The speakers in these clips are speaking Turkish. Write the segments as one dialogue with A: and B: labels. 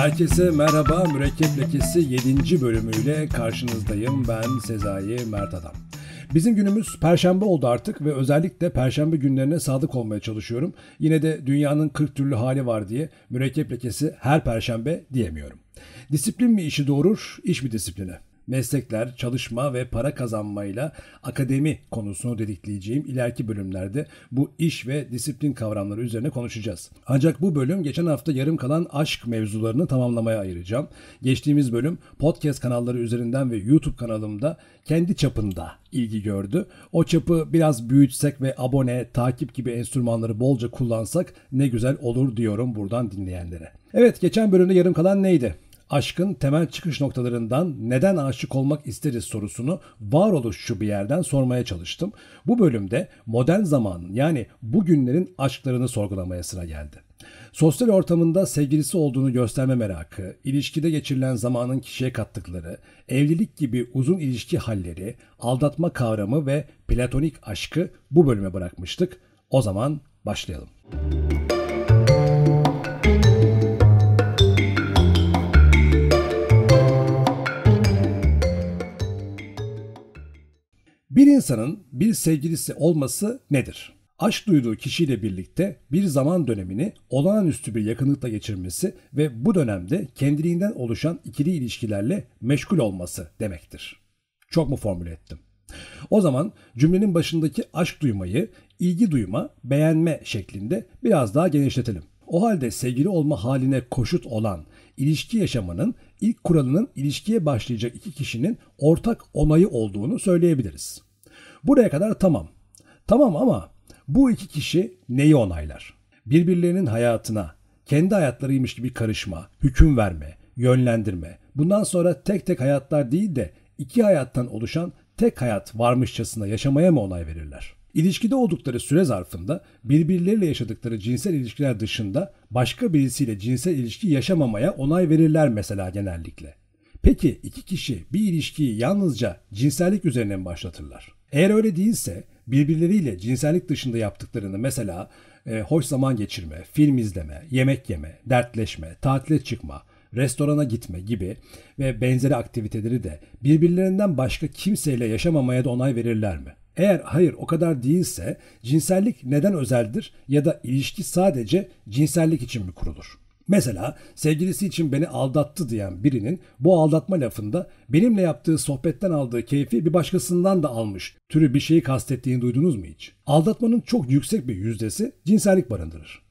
A: Herkese merhaba. Mürekkep Lekesi 7. bölümüyle karşınızdayım. Ben Sezai Mert Adam. Bizim günümüz perşembe oldu artık ve özellikle perşembe günlerine sadık olmaya çalışıyorum. Yine de dünyanın 40 türlü hali var diye mürekkep lekesi her perşembe diyemiyorum. Disiplin mi işi doğurur, iş mi disipline? Meslekler, çalışma ve para kazanmayla akademi konusunu dedikleyeceğim ileriki bölümlerde bu iş ve disiplin kavramları üzerine konuşacağız. Ancak bu bölüm geçen hafta yarım kalan aşk mevzularını tamamlamaya ayıracağım. Geçtiğimiz bölüm podcast kanalları üzerinden ve YouTube kanalımda kendi çapında ilgi gördü. O çapı biraz büyütsek ve abone, takip gibi enstrümanları bolca kullansak ne güzel olur diyorum buradan dinleyenlere. Evet geçen bölümde yarım kalan neydi? Aşkın temel çıkış noktalarından neden aşık olmak isteriz sorusunu varoluşçu bir yerden sormaya çalıştım. Bu bölümde modern zamanın yani bugünlerin aşklarını sorgulamaya sıra geldi. Sosyal ortamında sevgilisi olduğunu gösterme merakı, ilişkide geçirilen zamanın kişiye kattıkları, evlilik gibi uzun ilişki halleri, aldatma kavramı ve platonik aşkı bu bölüme bırakmıştık. O zaman başlayalım. Müzik insanın bir sevgilisi olması nedir? Aşk duyduğu kişiyle birlikte bir zaman dönemini olağanüstü bir yakınlıkla geçirmesi ve bu dönemde kendiliğinden oluşan ikili ilişkilerle meşgul olması demektir. Çok mu formüle ettim? O zaman cümlenin başındaki aşk duymayı ilgi duyma, beğenme şeklinde biraz daha genişletelim. O halde sevgili olma haline koşut olan ilişki yaşamanın ilk kuralının ilişkiye başlayacak iki kişinin ortak onayı olduğunu söyleyebiliriz. Buraya kadar tamam. Tamam ama bu iki kişi neyi onaylar? Birbirlerinin hayatına, kendi hayatlarıymış gibi karışma, hüküm verme, yönlendirme. Bundan sonra tek tek hayatlar değil de iki hayattan oluşan tek hayat varmışçasına yaşamaya mı onay verirler? İlişkide oldukları süre zarfında birbirleriyle yaşadıkları cinsel ilişkiler dışında başka birisiyle cinsel ilişki yaşamamaya onay verirler mesela genellikle. Peki iki kişi bir ilişkiyi yalnızca cinsellik üzerine mi başlatırlar? Eğer öyle değilse birbirleriyle cinsellik dışında yaptıklarını mesela e, hoş zaman geçirme, film izleme, yemek yeme, dertleşme, tatile çıkma, restorana gitme gibi ve benzeri aktiviteleri de birbirlerinden başka kimseyle yaşamamaya da onay verirler mi? Eğer hayır o kadar değilse cinsellik neden özeldir ya da ilişki sadece cinsellik için mi kurulur? Mesela sevgilisi için beni aldattı diyen birinin bu aldatma lafında benimle yaptığı sohbetten aldığı keyfi bir başkasından da almış türü bir şeyi kastettiğini duydunuz mu hiç? Aldatmanın çok yüksek bir yüzdesi cinsellik barındırır.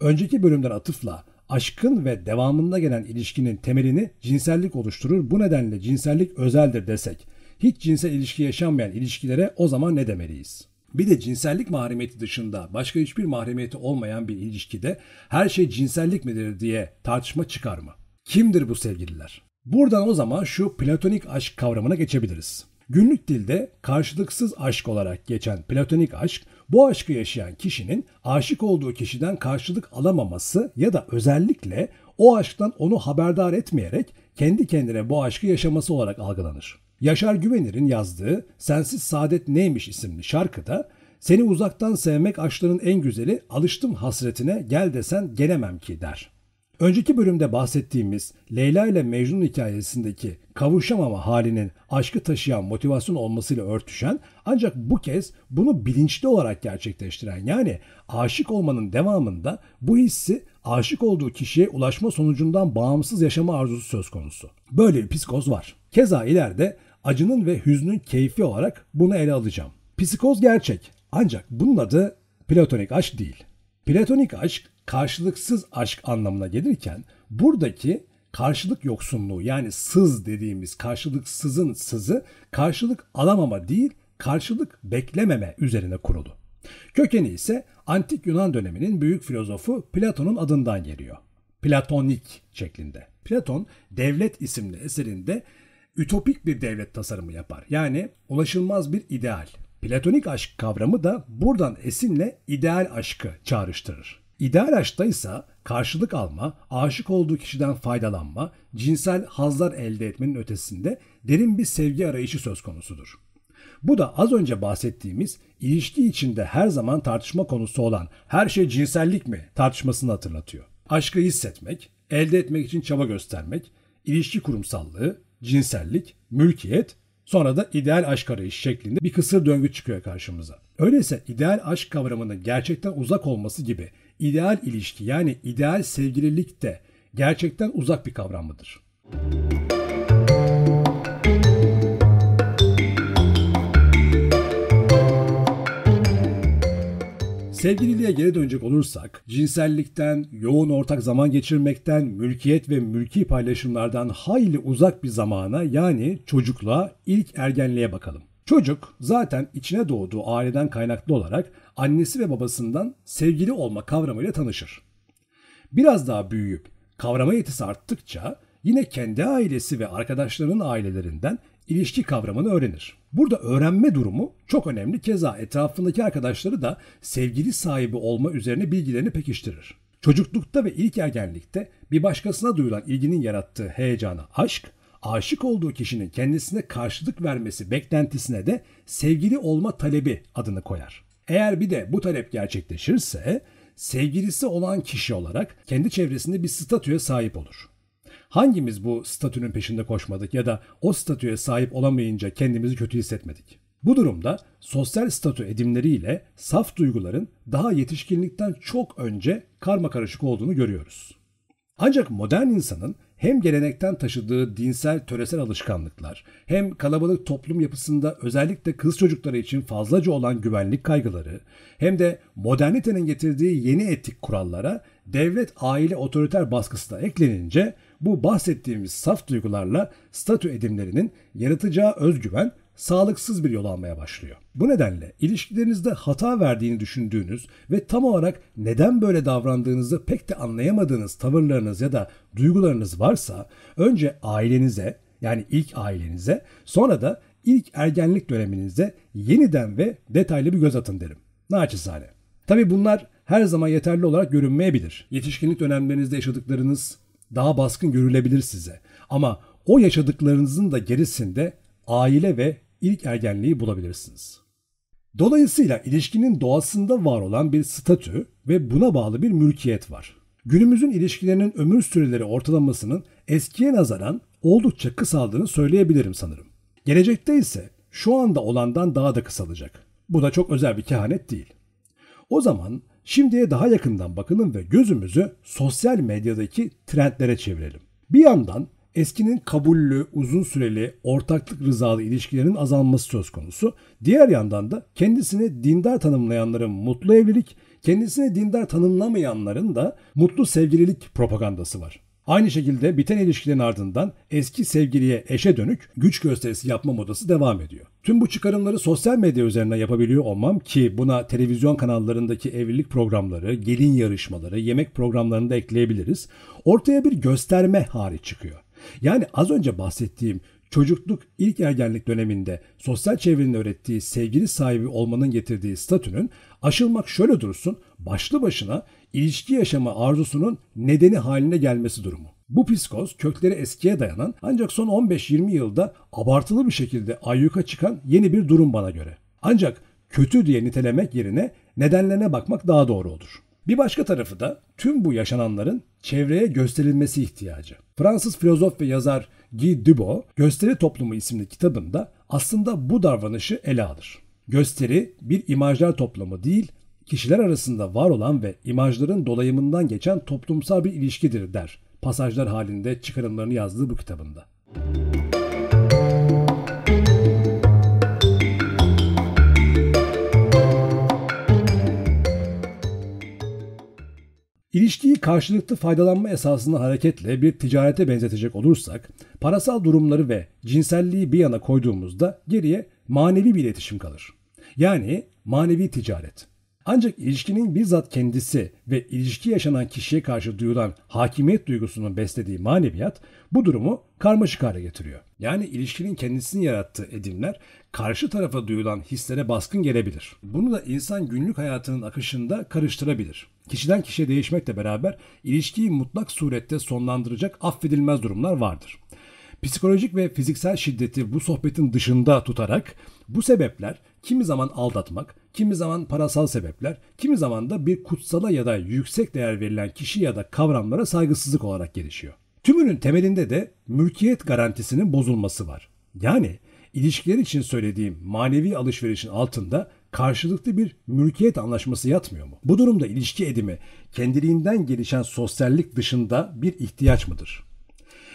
A: Önceki bölümden atıfla aşkın ve devamında gelen ilişkinin temelini cinsellik oluşturur. Bu nedenle cinsellik özeldir desek hiç cinsel ilişki yaşanmayan ilişkilere o zaman ne demeliyiz? Bir de cinsellik mahremiyeti dışında başka hiçbir mahremiyeti olmayan bir ilişkide her şey cinsellik midir diye tartışma çıkar mı? Kimdir bu sevgililer? Buradan o zaman şu platonik aşk kavramına geçebiliriz. Günlük dilde karşılıksız aşk olarak geçen platonik aşk, bu aşkı yaşayan kişinin aşık olduğu kişiden karşılık alamaması ya da özellikle o aşktan onu haberdar etmeyerek kendi kendine bu aşkı yaşaması olarak algılanır. Yaşar Güvenir'in yazdığı Sensiz Saadet Neymiş isimli şarkıda seni uzaktan sevmek aşkların en güzeli alıştım hasretine gel desen gelemem ki der. Önceki bölümde bahsettiğimiz Leyla ile Mecnun hikayesindeki kavuşamama halinin aşkı taşıyan motivasyon olmasıyla örtüşen ancak bu kez bunu bilinçli olarak gerçekleştiren yani aşık olmanın devamında bu hissi aşık olduğu kişiye ulaşma sonucundan bağımsız yaşama arzusu söz konusu. Böyle bir psikoz var. Keza ileride acının ve hüznün keyfi olarak bunu ele alacağım. Psikoz gerçek ancak bunun adı platonik aşk değil. Platonik aşk karşılıksız aşk anlamına gelirken buradaki karşılık yoksunluğu yani sız dediğimiz karşılıksızın sızı karşılık alamama değil karşılık beklememe üzerine kurulu. Kökeni ise antik Yunan döneminin büyük filozofu Platon'un adından geliyor. Platonik şeklinde. Platon Devlet isimli eserinde ütopik bir devlet tasarımı yapar. Yani ulaşılmaz bir ideal. Platonik aşk kavramı da buradan esinle ideal aşkı çağrıştırır. İdeal aşkta ise karşılık alma, aşık olduğu kişiden faydalanma, cinsel hazlar elde etmenin ötesinde derin bir sevgi arayışı söz konusudur. Bu da az önce bahsettiğimiz ilişki içinde her zaman tartışma konusu olan her şey cinsellik mi tartışmasını hatırlatıyor. Aşkı hissetmek, elde etmek için çaba göstermek, ilişki kurumsallığı, cinsellik, mülkiyet, sonra da ideal aşk arayışı şeklinde bir kısır döngü çıkıyor karşımıza. Öyleyse ideal aşk kavramının gerçekten uzak olması gibi ideal ilişki yani ideal sevgililik de gerçekten uzak bir kavram mıdır? Sevgililiğe geri dönecek olursak, cinsellikten, yoğun ortak zaman geçirmekten, mülkiyet ve mülki paylaşımlardan hayli uzak bir zamana yani çocukluğa, ilk ergenliğe bakalım. Çocuk zaten içine doğduğu aileden kaynaklı olarak annesi ve babasından sevgili olma kavramıyla tanışır. Biraz daha büyüyüp kavrama yetisi arttıkça yine kendi ailesi ve arkadaşlarının ailelerinden ilişki kavramını öğrenir. Burada öğrenme durumu çok önemli. Keza etrafındaki arkadaşları da sevgili sahibi olma üzerine bilgilerini pekiştirir. Çocuklukta ve ilk ergenlikte bir başkasına duyulan ilginin yarattığı heyecana aşk, aşık olduğu kişinin kendisine karşılık vermesi beklentisine de sevgili olma talebi adını koyar. Eğer bir de bu talep gerçekleşirse sevgilisi olan kişi olarak kendi çevresinde bir statüye sahip olur. Hangimiz bu statünün peşinde koşmadık ya da o statüye sahip olamayınca kendimizi kötü hissetmedik? Bu durumda sosyal statü edimleriyle saf duyguların daha yetişkinlikten çok önce karma karışık olduğunu görüyoruz. Ancak modern insanın hem gelenekten taşıdığı dinsel töresel alışkanlıklar, hem kalabalık toplum yapısında özellikle kız çocukları için fazlaca olan güvenlik kaygıları, hem de modernitenin getirdiği yeni etik kurallara devlet aile otoriter baskısı da eklenince bu bahsettiğimiz saf duygularla statü edimlerinin yaratacağı özgüven sağlıksız bir yol almaya başlıyor. Bu nedenle ilişkilerinizde hata verdiğini düşündüğünüz ve tam olarak neden böyle davrandığınızı pek de anlayamadığınız tavırlarınız ya da duygularınız varsa önce ailenize yani ilk ailenize sonra da ilk ergenlik döneminize yeniden ve detaylı bir göz atın derim. Naçizane. Tabi bunlar her zaman yeterli olarak görünmeyebilir. Yetişkinlik dönemlerinizde yaşadıklarınız daha baskın görülebilir size. Ama o yaşadıklarınızın da gerisinde aile ve ilk ergenliği bulabilirsiniz. Dolayısıyla ilişkinin doğasında var olan bir statü ve buna bağlı bir mülkiyet var. Günümüzün ilişkilerinin ömür süreleri ortalamasının eskiye nazaran oldukça kısaldığını söyleyebilirim sanırım. Gelecekte ise şu anda olandan daha da kısalacak. Bu da çok özel bir kehanet değil. O zaman şimdiye daha yakından bakalım ve gözümüzü sosyal medyadaki trendlere çevirelim. Bir yandan eskinin kabullü, uzun süreli, ortaklık rızalı ilişkilerin azalması söz konusu. Diğer yandan da kendisini dindar tanımlayanların mutlu evlilik, kendisini dindar tanımlamayanların da mutlu sevgililik propagandası var. Aynı şekilde biten ilişkilerin ardından eski sevgiliye eşe dönük güç gösterisi yapma modası devam ediyor. Tüm bu çıkarımları sosyal medya üzerinden yapabiliyor olmam ki buna televizyon kanallarındaki evlilik programları, gelin yarışmaları, yemek programlarını da ekleyebiliriz. Ortaya bir gösterme hariç çıkıyor. Yani az önce bahsettiğim çocukluk ilk ergenlik döneminde sosyal çevrenin öğrettiği sevgili sahibi olmanın getirdiği statünün aşılmak şöyle dursun başlı başına ilişki yaşama arzusunun nedeni haline gelmesi durumu. Bu psikoz kökleri eskiye dayanan ancak son 15-20 yılda abartılı bir şekilde ayyuka çıkan yeni bir durum bana göre. Ancak kötü diye nitelemek yerine nedenlerine bakmak daha doğru olur. Bir başka tarafı da tüm bu yaşananların çevreye gösterilmesi ihtiyacı. Fransız filozof ve yazar Guy Debord, Gösteri Toplumu isimli kitabında aslında bu davranışı ele alır. Gösteri bir imajlar toplamı değil, kişiler arasında var olan ve imajların dolayımından geçen toplumsal bir ilişkidir der. Pasajlar halinde çıkarımlarını yazdığı bu kitabında. İlişkiyi karşılıklı faydalanma esasında hareketle bir ticarete benzetecek olursak, parasal durumları ve cinselliği bir yana koyduğumuzda geriye manevi bir iletişim kalır. Yani manevi ticaret. Ancak ilişkinin bizzat kendisi ve ilişki yaşanan kişiye karşı duyulan hakimiyet duygusunun beslediği maneviyat bu durumu karmaşık hale getiriyor. Yani ilişkinin kendisini yarattığı edimler karşı tarafa duyulan hislere baskın gelebilir. Bunu da insan günlük hayatının akışında karıştırabilir. Kişiden kişiye değişmekle beraber ilişkiyi mutlak surette sonlandıracak affedilmez durumlar vardır. Psikolojik ve fiziksel şiddeti bu sohbetin dışında tutarak bu sebepler kimi zaman aldatmak, kimi zaman parasal sebepler, kimi zaman da bir kutsala ya da yüksek değer verilen kişi ya da kavramlara saygısızlık olarak gelişiyor. Tümünün temelinde de mülkiyet garantisinin bozulması var. Yani ilişkiler için söylediğim manevi alışverişin altında karşılıklı bir mülkiyet anlaşması yatmıyor mu? Bu durumda ilişki edimi kendiliğinden gelişen sosyallik dışında bir ihtiyaç mıdır?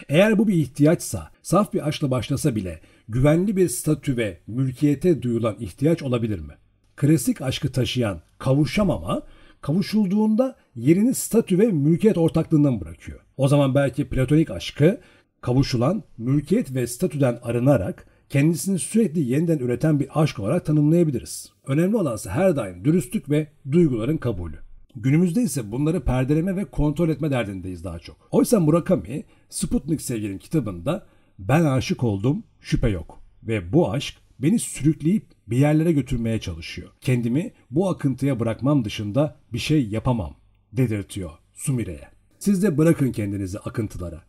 A: Eğer bu bir ihtiyaçsa, saf bir aşkla başlasa bile güvenli bir statü ve mülkiyete duyulan ihtiyaç olabilir mi? Klasik aşkı taşıyan kavuşamama, kavuşulduğunda yerini statü ve mülkiyet ortaklığından bırakıyor. O zaman belki platonik aşkı kavuşulan mülkiyet ve statüden arınarak kendisini sürekli yeniden üreten bir aşk olarak tanımlayabiliriz. Önemli olansa her daim dürüstlük ve duyguların kabulü. Günümüzde ise bunları perdeleme ve kontrol etme derdindeyiz daha çok. Oysa Murakami, Sputnik Sevgilim kitabında ben aşık oldum, şüphe yok. Ve bu aşk beni sürükleyip bir yerlere götürmeye çalışıyor. Kendimi bu akıntıya bırakmam dışında bir şey yapamam dedirtiyor Sumire'ye. Siz de bırakın kendinizi akıntılara.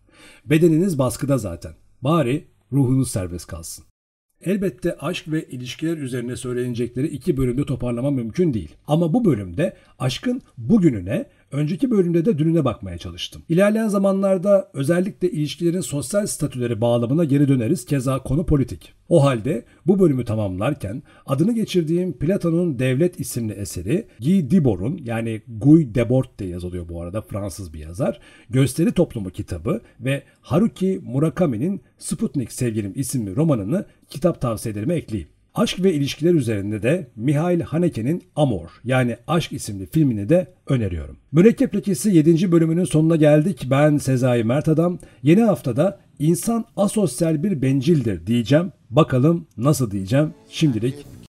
A: Bedeniniz baskıda zaten. Bari ruhunuz serbest kalsın. Elbette aşk ve ilişkiler üzerine söylenecekleri iki bölümde toparlama mümkün değil. Ama bu bölümde aşkın bugününe, önceki bölümde de dününe bakmaya çalıştım. İlerleyen zamanlarda özellikle ilişkilerin sosyal statüleri bağlamına geri döneriz keza konu politik. O halde bu bölümü tamamlarken adını geçirdiğim Platon'un Devlet isimli eseri Guy Debord'un yani Guy Debord diye yazılıyor bu arada Fransız bir yazar. Gösteri Toplumu kitabı ve Haruki Murakami'nin Sputnik Sevgilim isimli romanını kitap tavsiyelerime ekleyeyim. Aşk ve ilişkiler üzerinde de Mihail Haneke'nin Amor yani Aşk isimli filmini de öneriyorum. Mürekkep Lekesi 7. bölümünün sonuna geldik. Ben Sezai Mert Adam. Yeni haftada insan asosyal bir bencildir diyeceğim. Bakalım nasıl diyeceğim. Şimdilik